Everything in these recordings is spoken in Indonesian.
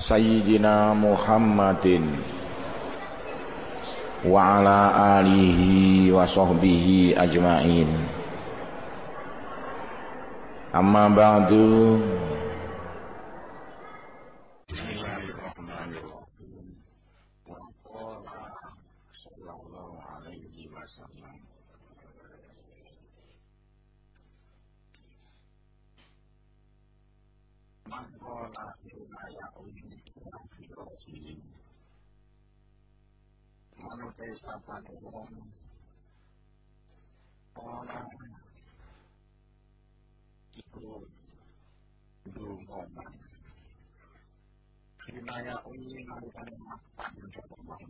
Sayyidina Muhammadin wa ala alihi wa sahbihi ajmain. Amma ba'du sahabat malikan makan jawaban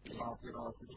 Kira-kira kita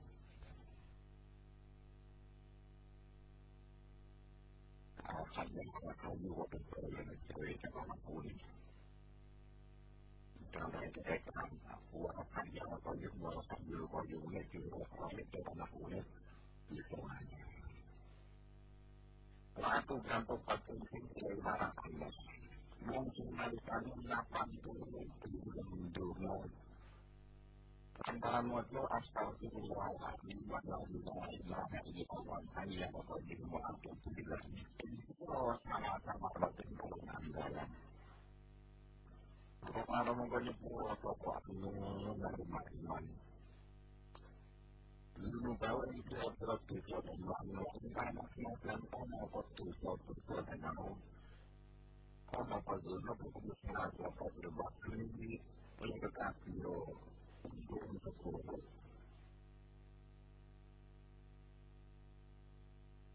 saja tadi kamu apa yang yang yang atau yang mau sambil kau anak unit itu aja. Waktu gantung patu dari barang Allah. Mungkin dari kami delapan puluh tujuh mendungu. Antara modul astagfirullahaladzim wa la ilaha illallah hanya wa qad wa antum billahi. Oh, sama-sama batin kalau mengkoni puwa toko anu lalu makiman. Zulu bawa ini kira-kira tujuh dan makna tentang makna dan apa tujuh tujuh dan anu. Kona apa zulu bukan sengaja apa berbakti ini. Oleh kekasih yo. Untuk untuk kurus.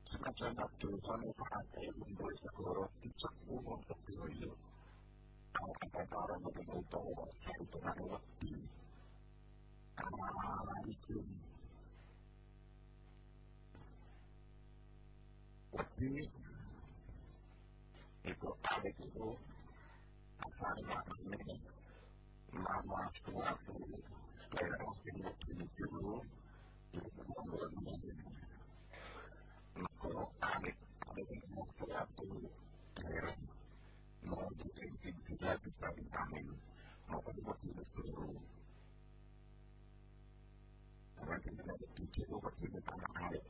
Semacam waktu sana saat saya membuat sekolah, tidak umum seperti kalau kata orang betul-betul itu waktu karena itu waktu itu ada itu apa namanya mama suatu saya mungkin waktu itu itu membuat kalau ada ada yang suatu daerah mau dibikin juga bisa vitamin maupun buat hidup seluruh karena kita ada tujuh obat hidup tanah air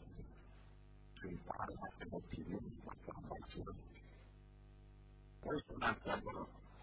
kita ada kemungkinan macam macam terus nanti kalau kita ada satu waktu yang dulu waktu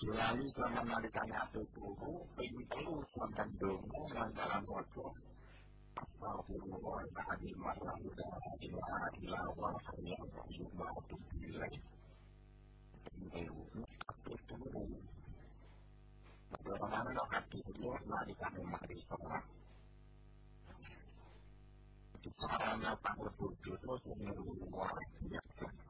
Julali selama nalikannya itu dulu, ini perlu sampai dulu dalam waktu. Astagfirullahaladzim, wa la ilaha illa huwa al-hayyul qayyum wa atubu ilaih. Bagaimana hati kudus itu luar biasa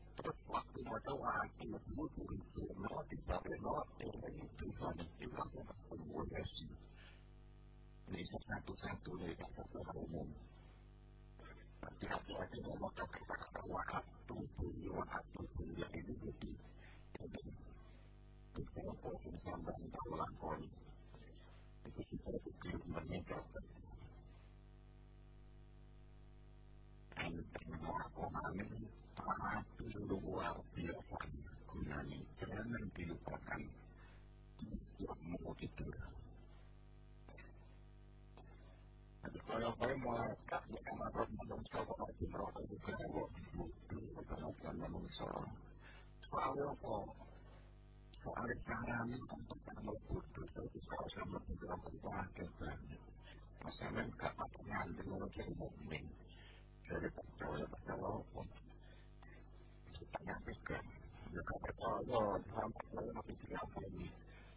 terus waktu itu langsung komunikasi ini satu-satu dari kata-kata umum hati-hati ngomong kata-kata waktu pun waktu pun jadi begitu jadi kita perlu sampai melakukan itu kita pikir meningkatkan dan melakukan tapi luar biasa gunanya jangan dilupakan tidak mau tidur kalau saya mau kasih anak manusia kalau di mereka juga butuh ketenagaan manusia soalnya apa soalnya cara untuk kamu butuh itu kalau sama tidak berbahagia masalah gak apa-apa dengan jadi mukmin jadi percaya percaya apa kita nyampaikan ya kata percaya sampai saya masih tidak ini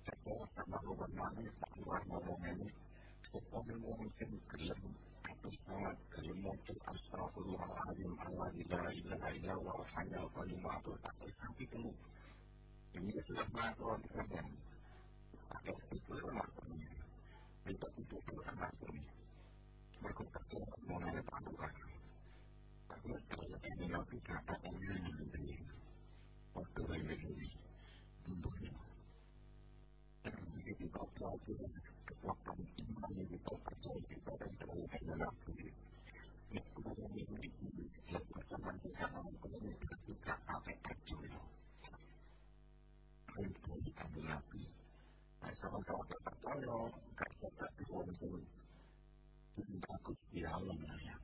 saya sama gubernur keluar ngomong ini Pokoknya mungkin gelem atau sangat gelem untuk astagfirullahaladzim Allah ilaha ilaha illallah hanya kalimatul takdir sampai dulu ini sudah melakukan kesadaran atau itu melakukan kita itu Tuhan langsung ini nanti kata ini ini waktu bentuknya dan ini kita pelajari kekuatan iman yang kita percaya kita dan terlalu dalam diri itu memiliki yang bersama kita mempunyai ketika pakai kecil untuk kita nabi sama-sama kita percaya kerja tapi untuk cinta Gusti Allah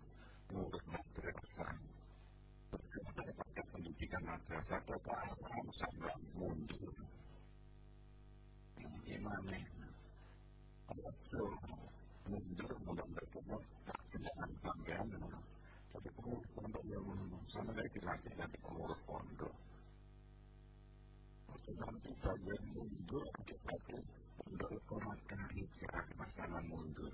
menurut berkaitan pada pendidikan madrasah mundur gimana betul mundur mudah bertemu dengan tapi pengurus pondok sama dilatih dari pengurus pondok bagian mundur pondok masalah mundur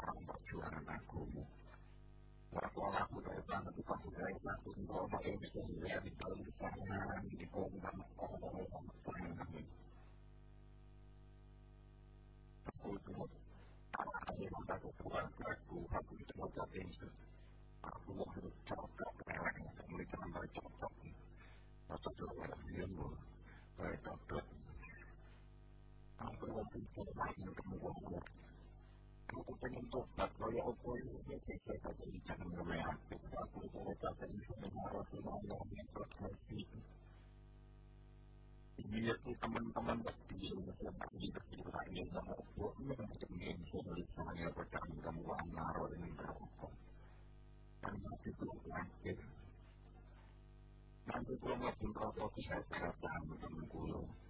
perjuangan agama. Waktu aku dari tanah itu kamu dari satu bahwa mereka bisa melihat di dalam sana di kota orang-orang perang kami. Aku itu ada yang mendapat Tuhan aku aku itu baca Yesus. Aku harus cocok dengan yang mereka cocok. Cocok dengan yang mereka cocok. Aku pengen tobat kaya apa ini saya kata jangan ngemehat aku kalau kata itu mengharap Allah yang terkasih ini itu teman-teman pasti yang di perkiraan yang sama Allah untuk mengenai saya percaya kamu naruh ini berapa karena itu terakhir nanti kalau nggak katakan dengan ketentuan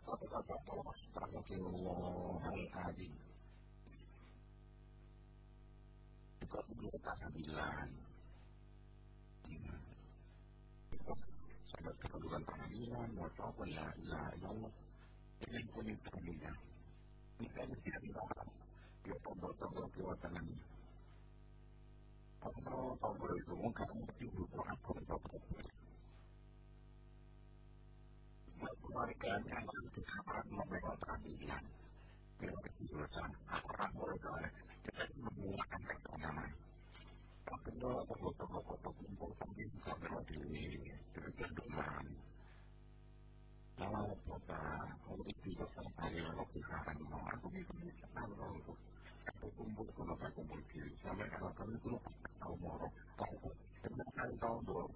Astagfirullahaladzim. kan tidak tombol-tombol itu mungkin mesti butuh apa tahlilan Bila kejurusan orang boleh kita menggunakan. Yang kedua, tokoh-tokoh kumpul berarti kecenderungan. Kalau kota, kalau itu juga sampai waktu sekarang mau aku bisa bisa kalau aku kumpul kalau saya kumpul kiri. Sampai kalau kami itu tahu mau tahu kenapa tahu dulu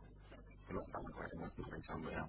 belum tahu saya masih sampai yang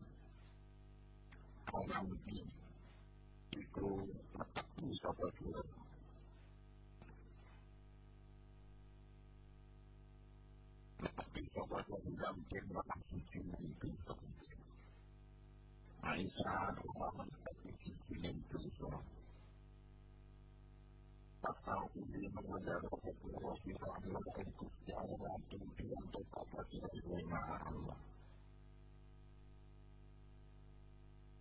orang itu tetapi siapa juga tetapi siapa juga mungkin bahkan suci itu Aisyah Muhammad tapi suci itu tak tahu ini mengajar Rasulullah SAW itu secara untuk untuk apa sih Allah mereka sudah kembali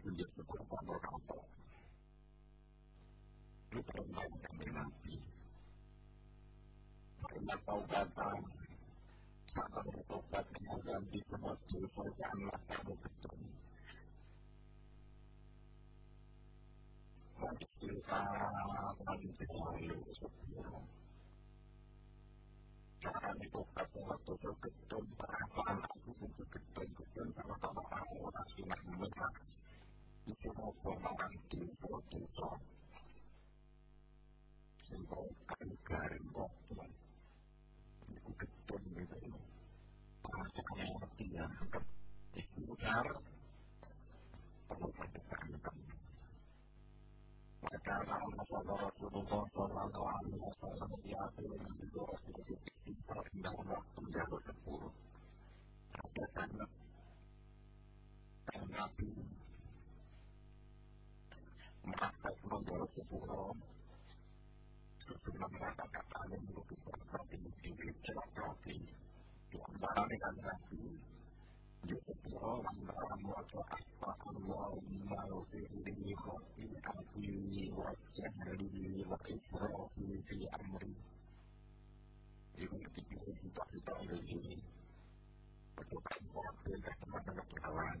orang tua itu perempuan yang nanti taubatan Saat bertobat dosa Janganlah kamu ketemu kita Jangan waktu itu ketemu Perasaan aku itu kalau kalau aku Rasih merah Itu mau orang dosa-dosa Sehingga garing waktu Itu ketemu itu Perasaan yang mati yang Itu benar Perlu perdekankan maka Allah Rasulullah Sallallahu Alaihi Wasallam di akhir yang juga sedikit istighfar indah waktu jauh merapat mendorong sepuluh sebelum merasa katanya merupakan hati diri celak hati di antara dengan hati di sepuro antara muatu asma Allahumma ufirli khati hati wa jahli wa israfi fi amri ini ketika kita kita ini berdoa kepada teman-teman perkawalan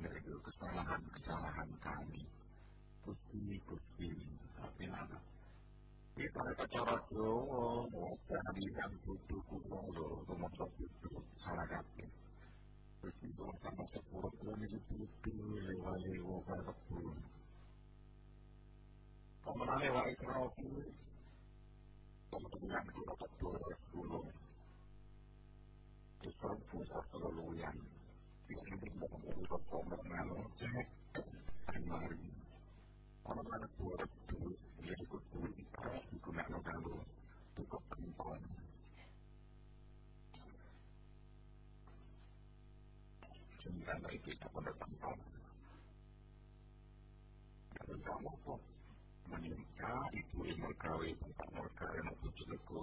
dari kesalahan-kesalahan kami Gusti tapi nama kita cara Jawa, jangan bilang butuh kuno loh, termasuk butuh salah kaki. Terus itu sama sepuluh bulan itu butuh lewa-lewa pada pun. Pemenang lewa ikrafi, kemudian kita sepuluh. Justru pusat keluluyan. Ini kok menikah, ibu yang berkawin, aku juga ke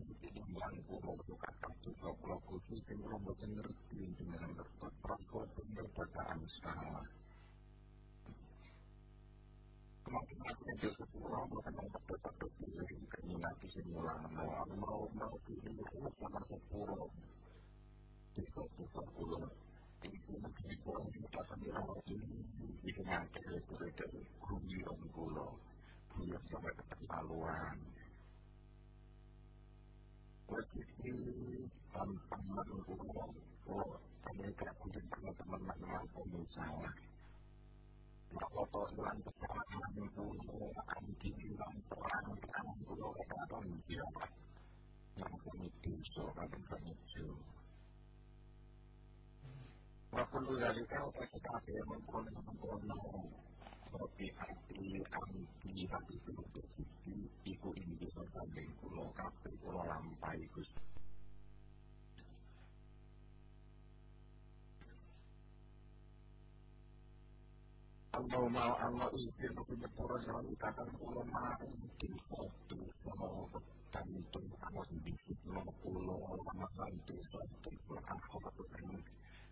kulo kata juga kulo khusus yang baca ngerti dengan ngertot prakot pemberdayaan sekarang. Kemarin aku yang pulau bukan memperdekat dari keinginan kesimpulan mau mau mau ini sama sepuluh di suatu pulau itu mungkin kira-kira dari sampai begitu tantangan mereka punya teman-teman mampu misalnya foto hilang kesalahan pulau anti hilang perang perang pulau kata siapa yang kami kan kami Walaupun dari kau pasti yang mengkonon mengkonon seperti hati anti hati seperti sisi iku bisa sampai pulau kafe pulau lampai gus. Allah mau Allah izin punya pura yang dikatakan pulau mau di foto sama tentu kamu sedikit nomor pulau sama aku katakan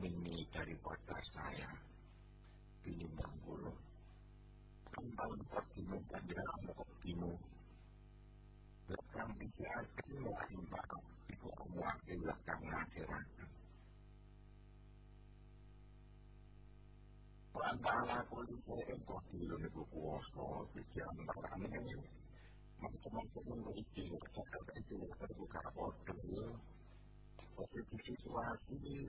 mini daripada saya. Ini bangkulo kembali kotimu dan dalam kotimu Lekang bicara kilo imbang Iku amuak di lekang akhirat Antara kulit engkau dulu niku kuoso pikiran barangnya macam-macam memiliki kata-kata itu terbuka order. Posisi situasi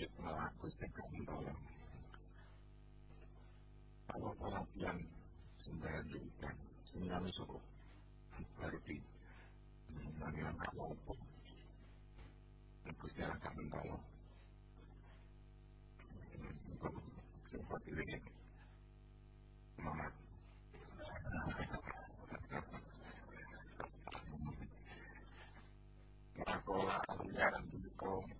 Kita melakukan tolong. Kalau pelatihan sembilan juta, sembilan suruh. Berarti, dari yang kamu pun. Ikut jalan kami tolong. Sempat ini. Yung pagkasal kinahalo Di alam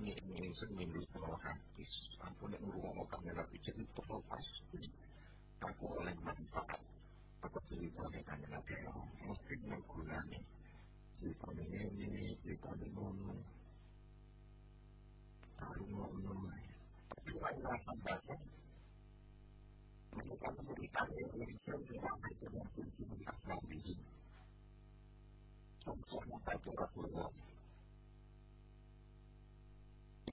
ini ini seminggu setelah habis aku nak ngurung kamu tapi jadi terlalu pasti aku oleh manfaat apa cerita ini kan nanti mesti menggunakan cerita ini ini cerita ini ngono taruh ngono tapi lain rasa baca mereka memberikan Indonesia dengan dengan kunci Nabi sama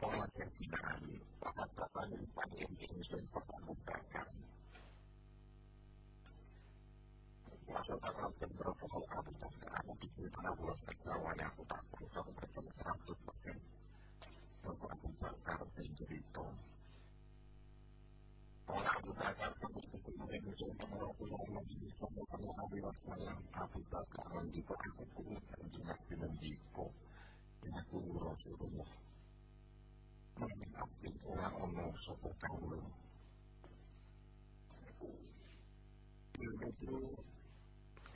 pola yang kata-kata yang paling ini saya pernah bukakan Masa takkan beberapa hal aku tak aku pikir karena buat ketawa yang seratus persen Orang Abu Bakar Sallallahu Alaihi Wasallam Abu Bakar kuatkan juga dengan dengan mengingatkan orang ono sopo kaulu itu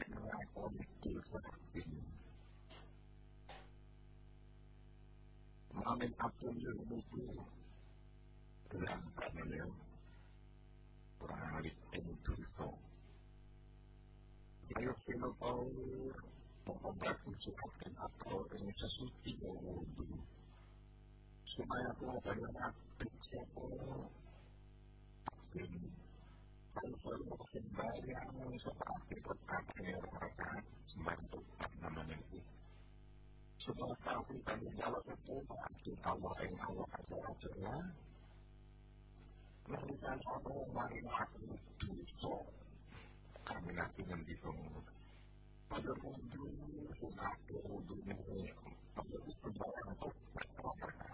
melakukan seperti ini Mamin apun yang itu dalam panel balik itu Ayo kita tahu mengobati suatu atau sesuatu yang wudhu supaya banyak aktif siapa aktif kalau mau sembahyang seperti berkatnya mereka sembantu namanya itu setelah tahu kita menjawab itu aktif Allah yang Allah ajar-ajarnya melakukan apa yang aku dosa kami nanti mendikung pada wudhu sunat wudhu pada itu untuk perkataan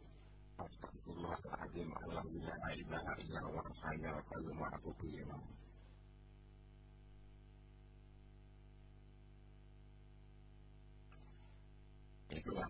aku bilang itulah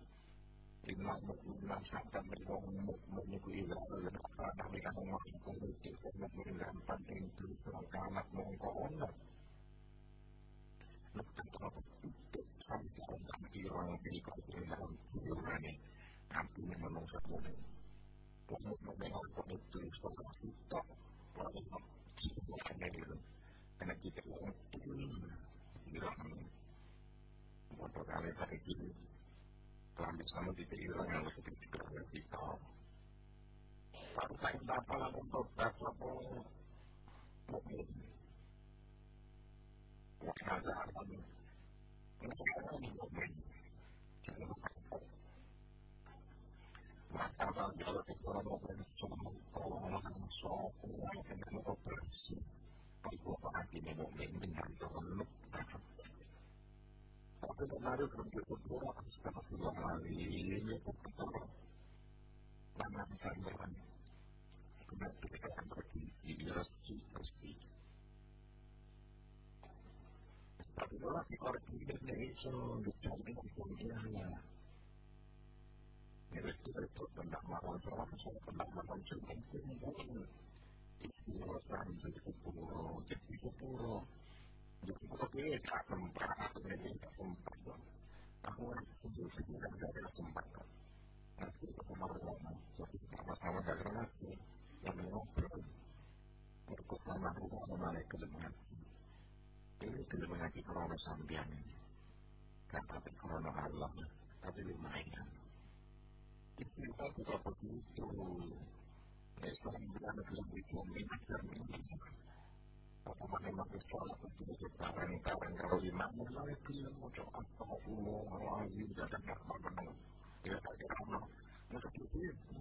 16 26 September 2020 Israel dan Qatar dengan menguasai kondisi kemudian penting itu terkait mongko onda. Lepas terdapat itu sampai terdapat orang yang dikasih dalam Yunani kampung menung sebelum Kamu mengenal kondisi seorang kita Kalau kita ada Karena kita itu Bilang Untuk kalian sakit itu telah bersama kita hilang yang seperti kerana kita. Baru saya dapat lah untuk dapat mungkin. Wah, ada apa ni? Kenapa ni mungkin? Jangan lupa Maka kalau kita melakukan pengelolaan software dengan operasi perbuatan ini mungkin tapi untuk berdoa setelah dua hari kita akan pergi di resi resi tapi kalau kita di dicari pendapatan selama pendapatan cuma mungkin istilah jadi jadi jadi sepuluh tak tempat jadi tak tempat aku itu sebenarnya dari tempat nanti kemarin yang mengobrol rumah menarik kelemahan kelemahan di corona sambian ini kan Allah tapi lumayan kita juga begitu. Islam bukan dominan dan ini. Apa memang Islam itu sekarang-karang kalau imam lagi mau coba Allah azim dan apa benar. Ya tak kira Nah seperti itu.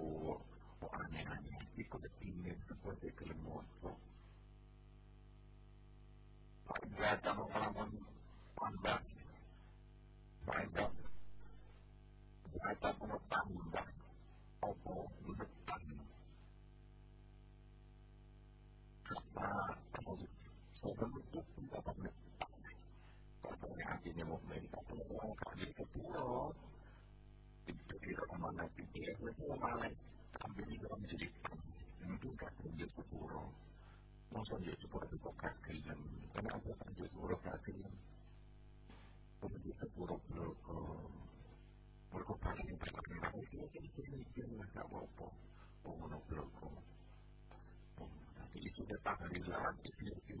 Oh, oh aneh-aneh. Ikut ini seperti kelemoto. Pada kamu kalaman pandang. Pada saya mengetahui apa depan karena saya bentuk dapat mengetahui katanya hatinya tolong kaji ke itu dia itu malah ambil di dalam jadi itu kan dia ke masa dia sepuluh itu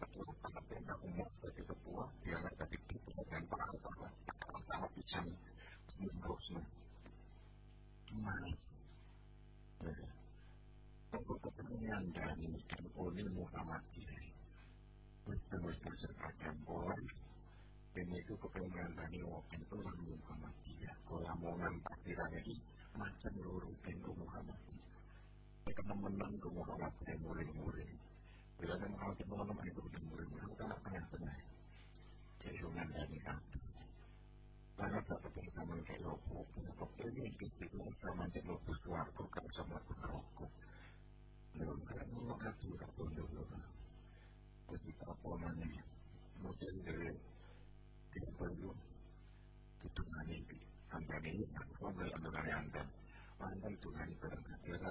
ketua sangat tenda umum sebagai ketua dia nggak tadi itu dengan para ketua sama bisa mengurusnya gimana untuk kepentingan dari MUI Muhammadiyah betul-betul sepakat boleh ini itu kepentingan dari wakil itu Muhammadiyah nampak kiranya di macam loro tengko Muhammad. Mereka menang ke Muhammad dan murid-murid. Bila ada Muhammad yang menang itu ke murid-murid, kita tengah-tengah. Jadi dari. Karena tak ketemu sama kayak rokok rokok ini itu sama aja lo bersuatu kan sama rokok lo kan lo lagi rokok dulu jadi apa namanya model dari tidak perlu itu nanti antar ini aku ambil antar antar antar itu nanti pada kira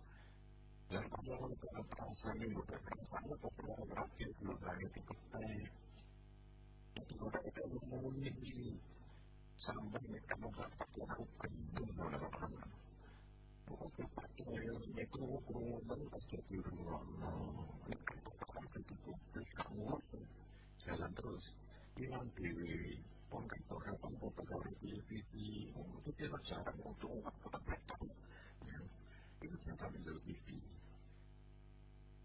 dan kalau itu perasaan itu perasaan itu perasaan itu perasaan itu perasaan Ketika kita memenuhi diri sampai kita mendapat lakukan dengan orang Bukan pakai itu kurang terjadi ruang Kata-kata itu kamu jalan terus. Hilang diri Pongkat orang pangkat pegawai TV Itu dia cara untuk tetap bertahan Itu menjadi TV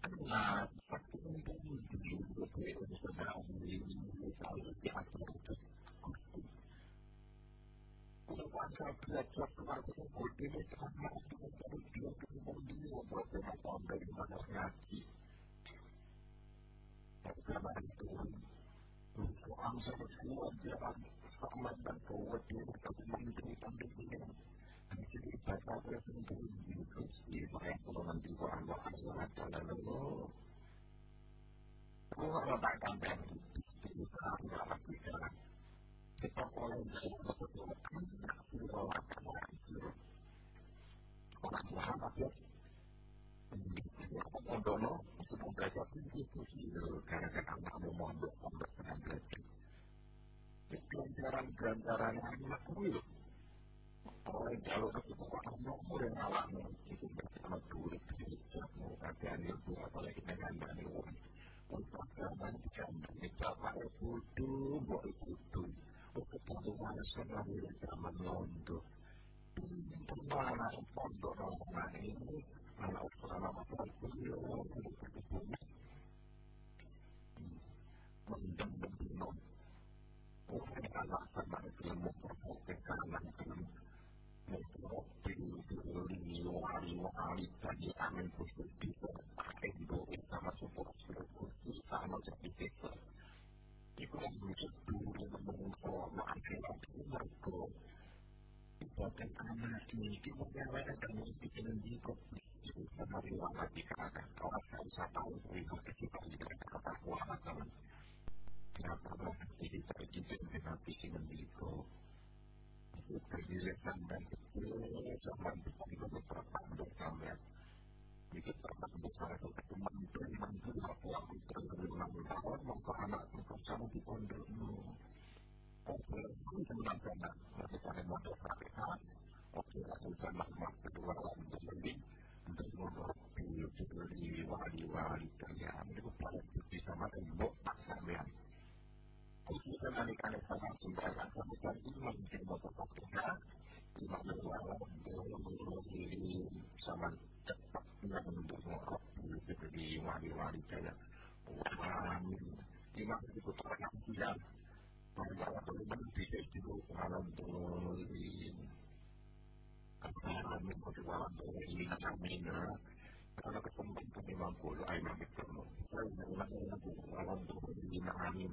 Nah, seperti ini juga itu sebenarnya kalau diatur itu kalau saya belajar kemarin itu ini karena itu belajar. Pelajaran-pelajaran anak kuil. Jalur itu orang nomor yang alami itu bersama duit hijabmu kajian itu apalagi dengan dari orang. Untuk zaman zaman dicapai kudu boleh kudu. Untuk kebutuhan selalu zaman londo. Pernah pondok rombongan ini anak selama masa kuliah khusus di doa sama support khusus sama sedikit itu yang bisa dulu mengusul akhirat itu itu itu sama riwayat dikatakan itu kita tidak kata kuat teman kenapa terjadi dengan jikop terdilekan dan itu zaman itu beberapa dosa ya itu termasuk salah satu mantu mantu aku aku terlalu tahun mau ke anak untuk sama di pondok Oke, itu tentang sana nanti pada modal praktekan Oke, aku sama mas kedua orang jadi untuk modal itu wali-wali kalian itu pada bisa makan kita balikan sama sembarangan sama tadi mungkin bapak waktunya lima belas diri sama cepat untuk ngorok gitu di wali-wali kayak wali lima itu orang yang bahwa teman tidak juga malam tuh Amin kedua ini amin karena kesempatan lima puluh ayat itu saya mengulang malam tuh lima amin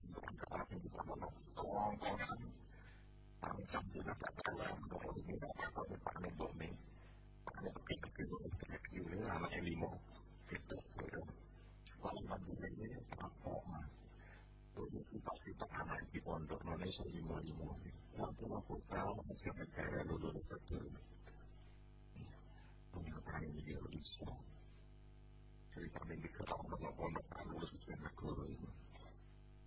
di dalam kehidupan kami di dalam uang orang kami campur tak dalam bahwa yang paling bumi kami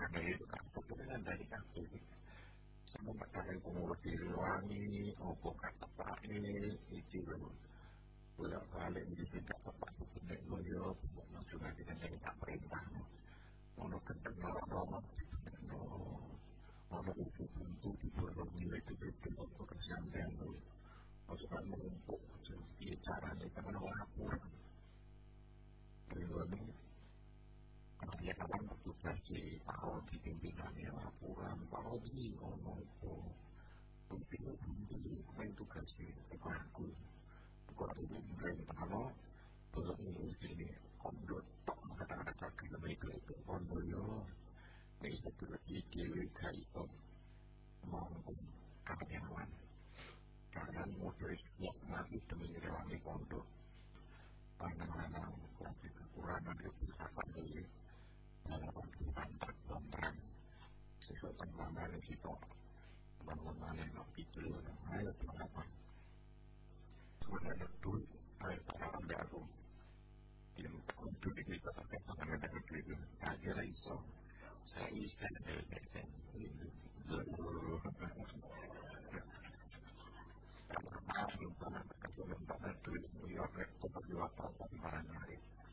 kita kita tidak kita jadi juga tombol itu jadi orang dari itu dari kartu sama kata pengurus diriwangi opo kata pak ini itu bolak balik di tingkat tempat hukum yang mulia langsung aja dari tak perintah. Ono kentang orang ono ufu untuk di bulan nilai itu itu pekerjaan yang maksudnya menumpuk jadi caranya orang kurang. Pribadi dia kapan bertugas di tahun di pimpinannya laporan kalau di ngomong itu penting untuk main tugas di bagus bukan itu dan kalau ini sini kondot tak kata-kata kata itu itu. Kondot yo. Ini itu lagi kiri kaitan mampu karyawan. Karena modal setiap mati demi rewangi kondot. Pandangan lagi kekurangan dari melakukan kontrak yang lebih dulu yang sampai saya isa dari saya saya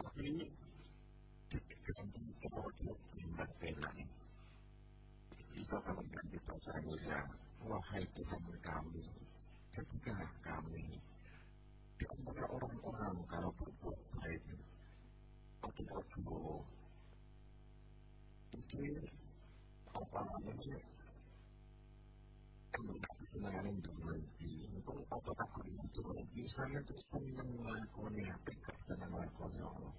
tapi ketika kita tindak benar bisa kita saya wahai Tuhan kami ketika kami di antara orang-orang kalau berbuat baik atau buruk itu apa namanya kemenangan berhenti untuk apakah itu misalnya terus melakukan hakikat dan melakukan Allah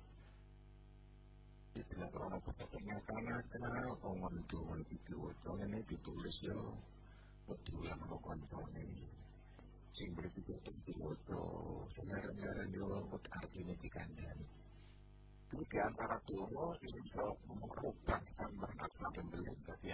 tidak orang ketemu karena kenal itu itu soalnya ditulis ya betul yang melakukan soalnya sing berpikir itu sebenarnya dia artinya dikandani itu di antara dulu itu apa yang beliau jadi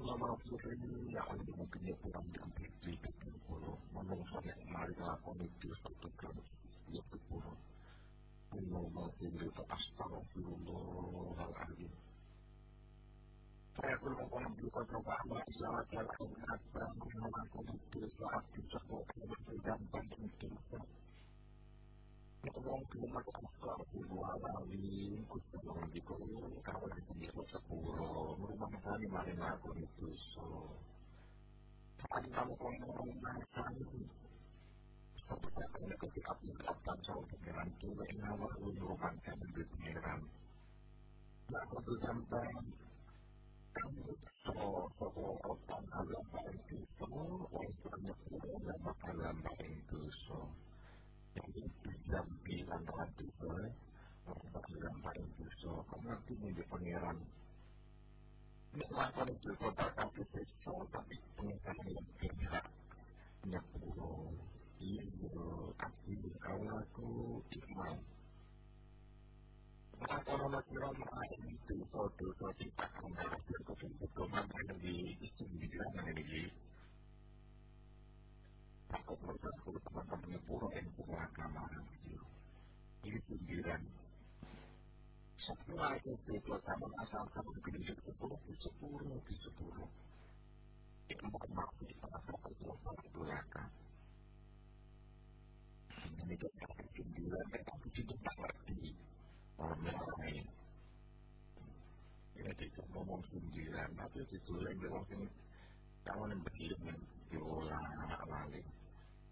ini akan mungkin ya kurang diambil di puluh menurut saya mari lakon itu satu kali ya puluh menurut itu astagfirullahaladzim saya belum mengambilkan pertama saat yang ingat dan mengaku itu saat bisa dan penting itu Ngomong cuma kalau dua kali, kudu di kono, kalau di sepuluh, rumah kami mari ngakon itu so. Ngomong bahasa ini, seperti apa ketika menetapkan soal pikiran itu, ini awal merupakan di pikiran. Nah, untuk sampai kamu so, so, orang alam itu so, banyak orang alam so. Jadi jam bilang Tuhan Tuhan orang bilang pada dosa kamu nanti menjadi pangeran Melakukan itu kota kaki dosa tapi pengesahan yang berhak Nyapuro Ibu Aku Kawaku Iman Maka orang kira main itu Foto Foto Ciptakan Dari Foto Foto Mana di Istimewa Mana di takut berkumpul teman-teman pura dan pura agama. Ini pinggiran. Setelah itu pertama asalkan mungkin di sepuluh, di sepuluh, di sepuluh. Itu bukan di tengah-tengah itu itu belakang. Ini juga pinggiran, tetapi tidak mengerti orang lain. Kita ngomong pinggiran, tapi waktu kawan yang diolah waktu orang kamu itu yang urusan rebak ganti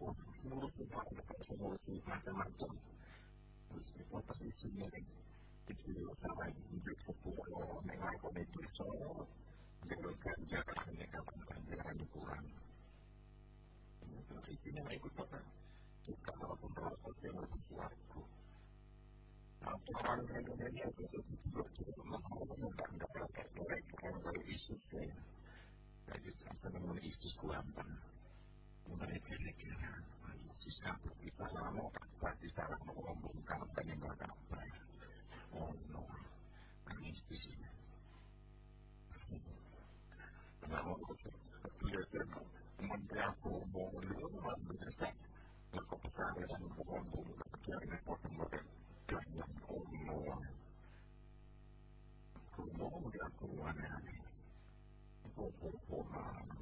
orang yang sudah jauh Walau itu tidak ngerti kesundian apa misalnya dalam juta sepuluh apa itu satu harga itu tapi sepuluh itu sepuluh Sebagai jenis buruk, lalu dikoordinir membangun jumlah malam sosok, penghasilan, istiwasahan, ngurus ngurus macam-macam. Terus kota di sini istiwasahan hidup sepuluh mengalami itu jalur kerja hanya kapan jangan kurang. Terus ini ikut apa? Kita walaupun proses yang sesuatu. Orang Indonesia itu juga cukup mau mendapat mereka yang dari Isus ya. Jadi saya menemui Isus kuampan. Mereka kira Isus sampai kita lama berarti salah mengombongkan penyembah apa. Oh no, Isus ini. Kenapa dia kira Menteri Agama itu memberikan kepercayaan mengombong kepercayaan pada mereka yang Allah Allah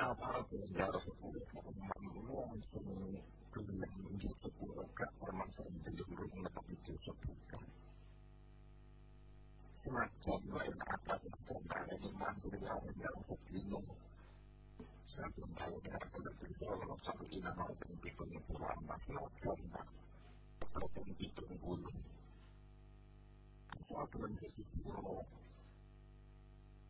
apa sejarah sepuluh langsung kemudian kak permasalahan cenderung mendapat itu sepuluh semacam lain apa macam lain mampu yang sepuluh saya belum tahu dengan pada kalau satu tidak mau penting pengukuran masalah contoh kalau penting pengukuran sesuatu yang berisiko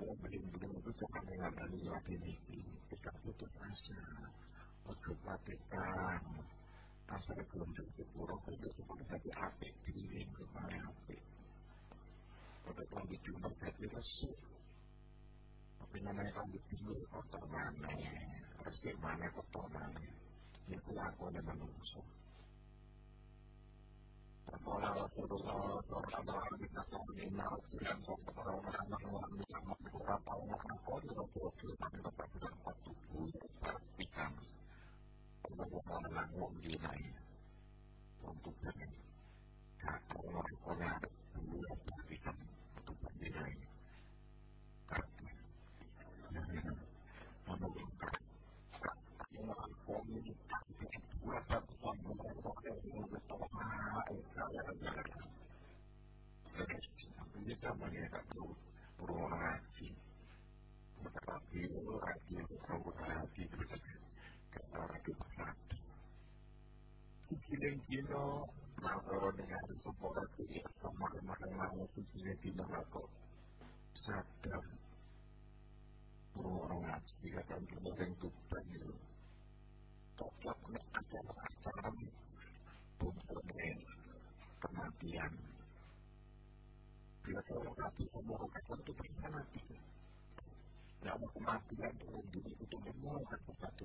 belum-belum itu jangan lagi nih kita putus asa waktu patikan asal cukup kurang saja supaya jadi apik diri kepada apik pada tahun di jumlah jadi resik tapi namanya di tinggi kotor mana resik mana kotor mana kelakuan dan manusia Orang kau di Rasulullah kita berbuat satu pastikan bahwa menanggung dinai untuk ini kata orang-orang dulu yang pastikan untuk dinai kata menurunkan orang komunitas berapa besar kita mengingat berulang haji berarti haji berulang haji kata orang itu mati kini-kini Nakoro dengan itu sama kemarin-kemarin susunya di Nakoro sadar berulang haji kata orang itu banyak cocok dengan acara-acara pembunuhan kematian. Bila seorang mati, membawakan itu pernah mati. Nama kematian dalam diri itu membawakan sesuatu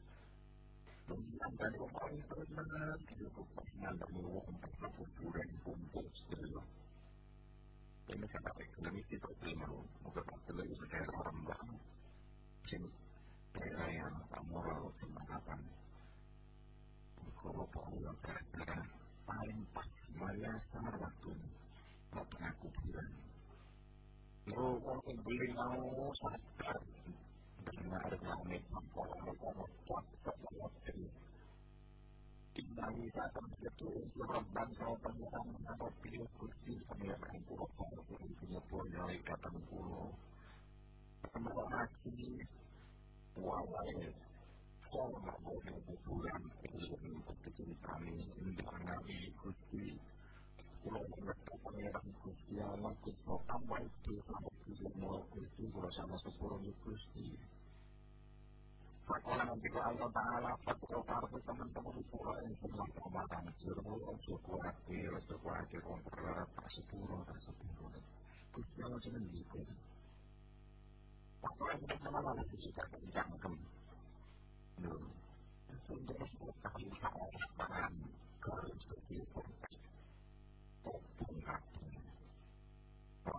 menghilangkan orang terus menerus menyandang infrastruktura y puntos de los ini kata ekonomi kita terima bukan pasti lagi daerah orang baru sini daerah yang moral kemahapan kalau pengulang paling pas maya sama waktu tak pernah bilang lo kalau beli mau sadar dengar langit mempolong pemecah sesuatu. Tinggal datang itu Rabban kau penyerang menapa pilih kursi penyerang pulau kau punya pulau ikatan pulau. Kembali lagi walai kau nak boleh berpulang ilmu kecil kami undangan kursi pulau mereka penyerang kursi Allah kursi apa itu mau kursi pulau sama sepuluh kursi. Sekolah nanti ke Allah Fatul Parti teman-teman Sekolah ini semua kematan Suruh Suku hati Suku hati Untuk tak sepuluh Tak sepuluh Kusti Allah gitu yang kita kenal Lagi suka kencangkem Tangan Garis Kehidupan Topung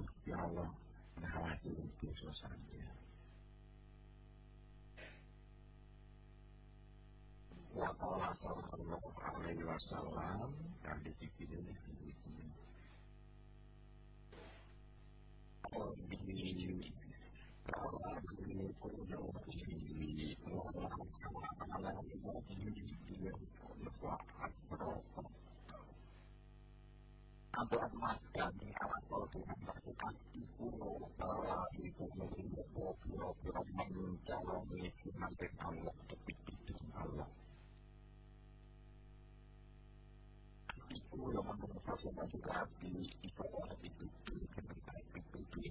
Gusti Allah mengawasi itu saja Waqala sallallahu di sisi ini di sini. Abu Ahmad kami awal Tuhan lakukan itu itu menjadi pura-pura mencalonkan nanti Allah itu Allah itu yang menyebabkan juga hati itu orang itu ketika itu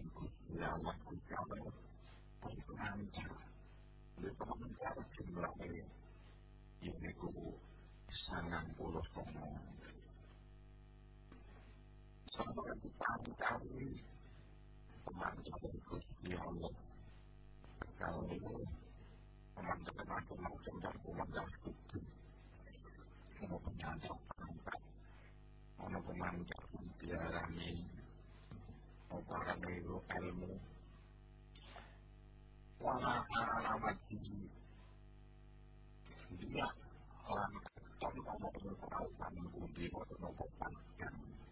yang waktu kamu itu lancar itu mengejar jumlahnya ini ku sangat puluh sampai ditari-tari pemanjat itu di Allah kalau pemanjat macam-macam dan itu mau penyadap angkat ono pemanjat diarani apa itu ilmu wala alamat dia orang keton kamu perlu tahu kamu budi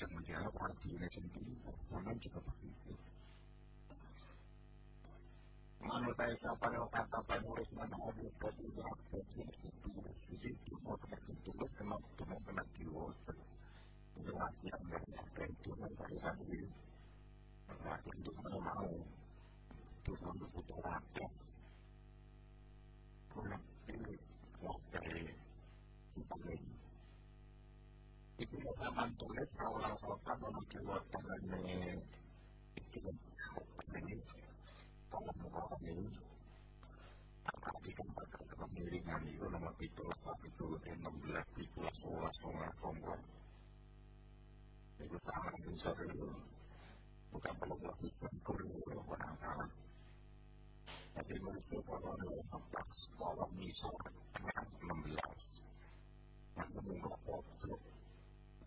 Jangan jawab artinya sendiri, sama juga begitu. Saya siapa yang kata penulis mana di situ mau mau latihan dari itu dari tadi latihan itu mana mau itu butuh waktu itu zaman tulis awal kota menuju tangannya itu ini kalau mau ini tapi kan pada kemiringan itu nomor itu satu itu enam belas itu sekolah sekolah kompleks itu sangat besar itu bukan perlu melakukan perlu orang salah tapi menurut kalau ada sekolah misalnya tengah 16 maka mengkok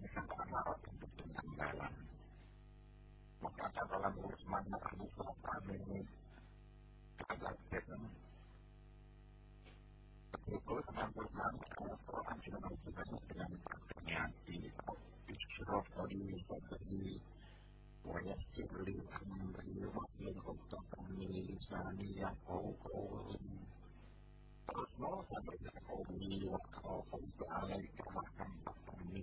disangkutkan laut untuk tentang dalam. Maka katalah Muhammad mana Abu kami kagak dengan itu penampilan Al-Quran sudah berjalan dengan pakainya di Isrof tadi tadi wajah cili amri wakil untuk kami isani yang kau terus mau sampai kau ini wakau kau ke alai kami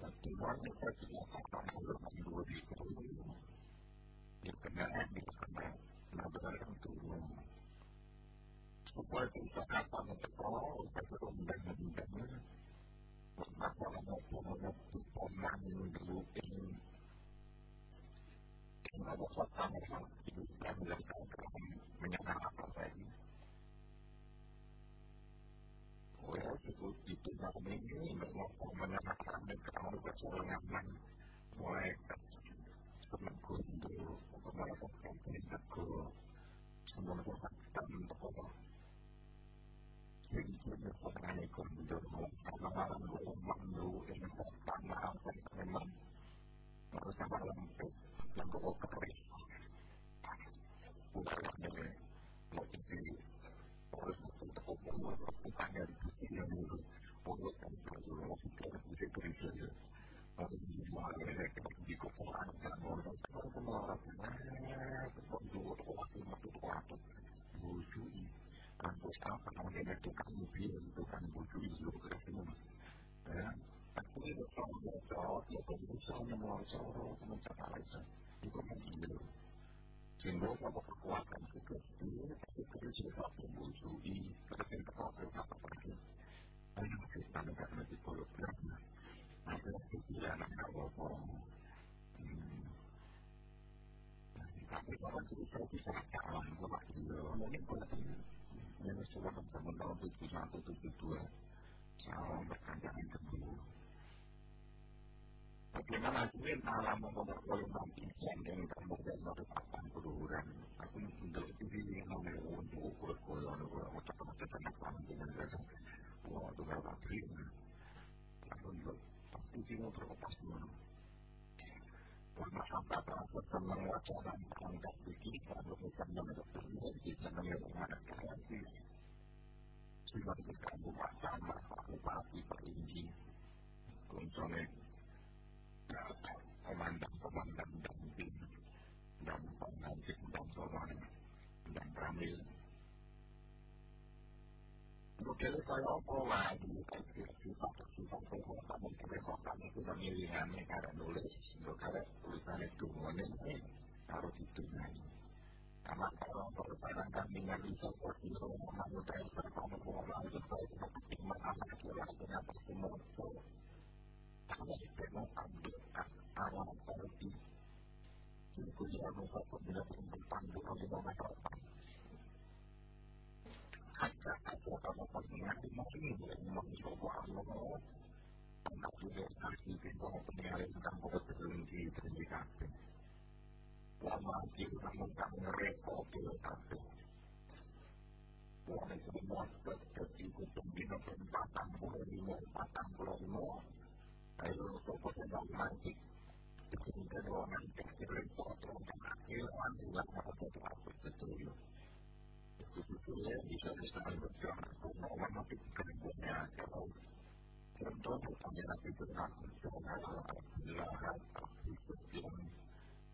dan kita tidak akan melakukan dua nada yang turun supaya kita dulu ini ada suatu yang hidup dan menjadikan Well, itu itu memang menyatakan dan kamu mulai semua untuk sedikitnya Assalamualaikum warahmatullahi wabarakatuh ini memang harus bukan dari mau jadi harus untuk umur bukannya di sisi yang dulu mulut dan perlu kita bisa keris saja harus dimulai dari di kotoran dan orang orang semua orang semua dua waktu waktu waktu busui kampus apa namanya tukang mobil tukang buju itu berarti ya aku itu kalau bocor ya kan bisa memulai soro mencapai itu itu mungkin simbol sama kekuatan itu tapi itu juga membujui berarti kita apa lagi ayo kita negara di politik ada pikiran yang apa tapi kalau kita bisa kalah mungkin politik ini sudah tahun 71 72 salam berkandangan kedua Bagaimana dan kamu dan merupakan keluhuran Aku untuk diri yang namanya untuk ukur Untuk teman-teman pendapat dengan untuk pasti dulu Komandan-komandan damping dan pengansip dan soran dan Ramil Kemudian saya apa lagi sifat sifat kekuatan dan kekuatan itu pemilihannya karena nulis untuk karena tulisan itu ini harus ditunai karena kalau berpadangan dengan bisa berkilo mengambil bersama pengelolaan sesuai dengan iman anak kira-kira semua itu hanya memang ambil awal tadi itu yang satu bila berdepan dua lima meter ada kalau pengingat di mungkin yang mencoba Allah anak juga kasih di bawah penilaian tentang obat berhenti terindikasi lama kita tentang repoti tapi Wah, semua tertipu pembina perempatan puluh lima, empatan puluh lima, ayo sobat yang nanti kemudian orang nanti repot orang akhir orang bilang apa itu apa itu itu itu ya bisa kemudiannya kalau contoh dengan alhamdulillah aktivitas yang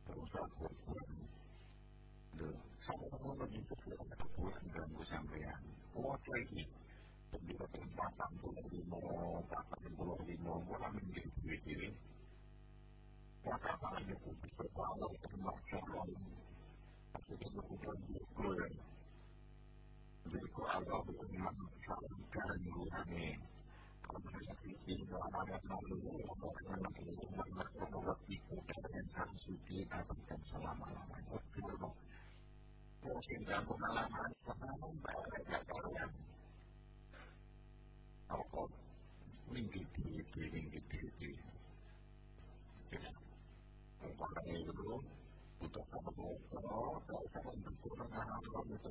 berusaha berkurang sama sama begitu sudah berkurang ganggu sampean kuat lagi lima, lima, menjadi ini. Termasuk Jadi Tuhannya. Kalau ada lalu, Allah akan mengumpulkan bahwa itu dengan harus kita akan selama-lamanya. Mungkin dalam pengalaman, pengalaman baik kalian. Apa? Minggu minggu itu. Orang butuh kalau kalau itu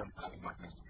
dan kalimatnya.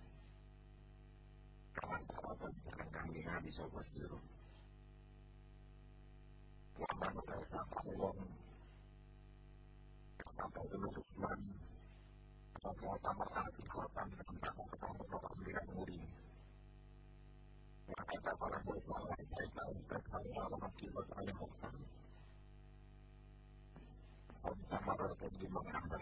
Kawan-kawan dengan kami habis sobat dulu. Waman saya sampai dulu tujuan. Sampai tambah hati kekuatan dengan takut ketemu bapak muri. Maka para berkuala saya tahu sekali alamat akibat saya bukan. Sama berarti di mengambil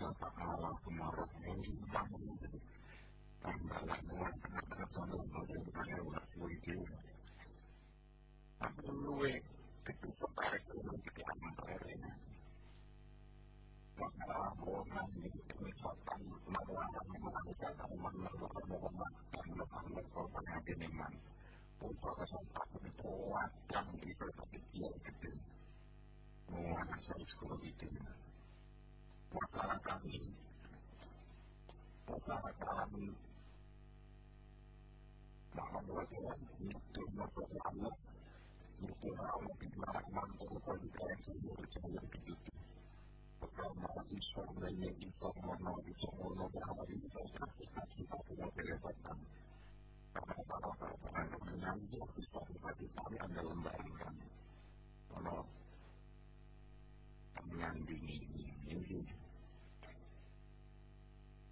kata Allah yang bertanya ulas tapi luwe maka bohongan di kenikmatan malam manusia dan malam malam malam malam korban hati memang Putra kesempat itu wadang di berbagai dia itu Mengulangi saya sekolah Wakala kami Wakala kami Maka berjalan Itu menurut Allah Itu Allah Bila mampu kita yang semua Berjalan begitu Pertama dan yang kita Mana bisa Mana berapa Kita kita kita Kita kita karena kalau kalau menyambung sesuatu hati kami anda lembarkan kalau menyandingi ini ya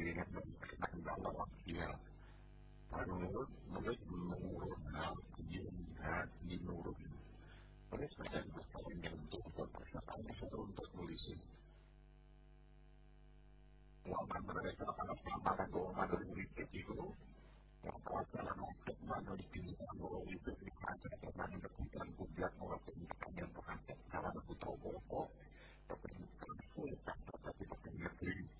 dirinya Allah dia menurut menurut menurut dilihat menurut saya untuk untuk mereka mana itu yang untuk mana bahwa itu oleh pendidikan yang sulit tapi pendidikan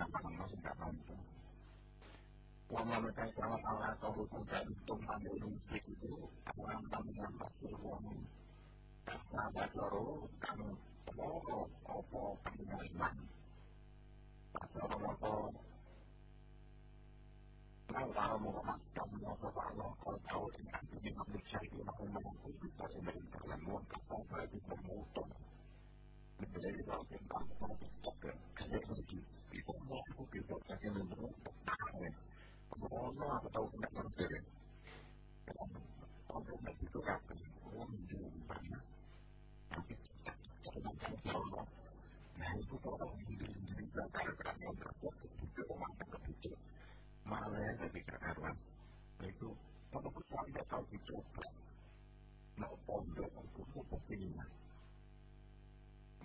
apa masih tak mampu Wama sama Allah atau hukum dan hukum ambil musik itu Orang dengan pasir wong Kata Basoro Kamu Opo Opo Kamu iman Basoro Opo Kalau kalau mau makan Mau sopa Allah Kalau tahu dengan Ini manusia itu Mau mampu Kita sendiri muat Kata Berarti Bermutung Menjadi Kalau kita kita begitu Kita kalau tidak itu tapi nah itu orang yang yang orang malah ya ketika karena itu kalau kita tidak tahu dicoba mau pondok untuk kepentingan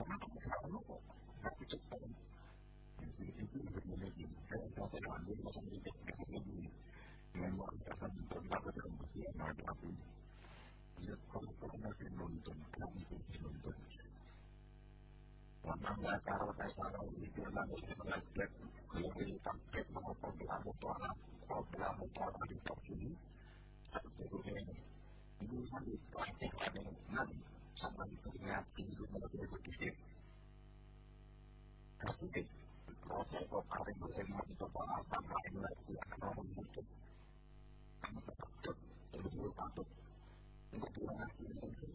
yang ada yang itu itu di itu kamu itu itu tentang yang kita kita kok tapi cepat itu itu ini saya saya ambil macam itu memang akan berlaku dalam usia menghadapi ya kalau kalau masih nonton kami itu nonton Karena nggak tahu saya tahu itu lalu saya belajar ini sampai mau program utara program utara di top ini sebetulnya ini kan dipakai ada enam sama itu mau berpikir kasih deh kalau saya kok kali berhemat itu apa lain lagi akan orang untuk betul-betul patut untuk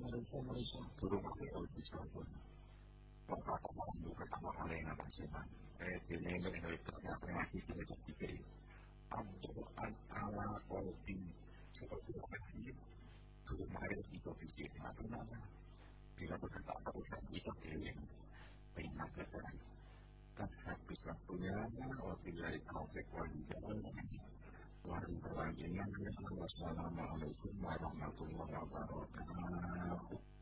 Malaysia Malaysia turun ke Indonesia pun Bapak orang itu pertama kali yang apa sih bang? Eh, ini ini ini ternyata masih tidak bisa. Abdul ala kopi seperti apa sih? Turun hari itu fisik Bila berkata perusahaan itu kirim terima kasih. Kan habis waktunya, waktu dari konflik wajib Wassalamualaikum warahmatullahi wabarakatuh.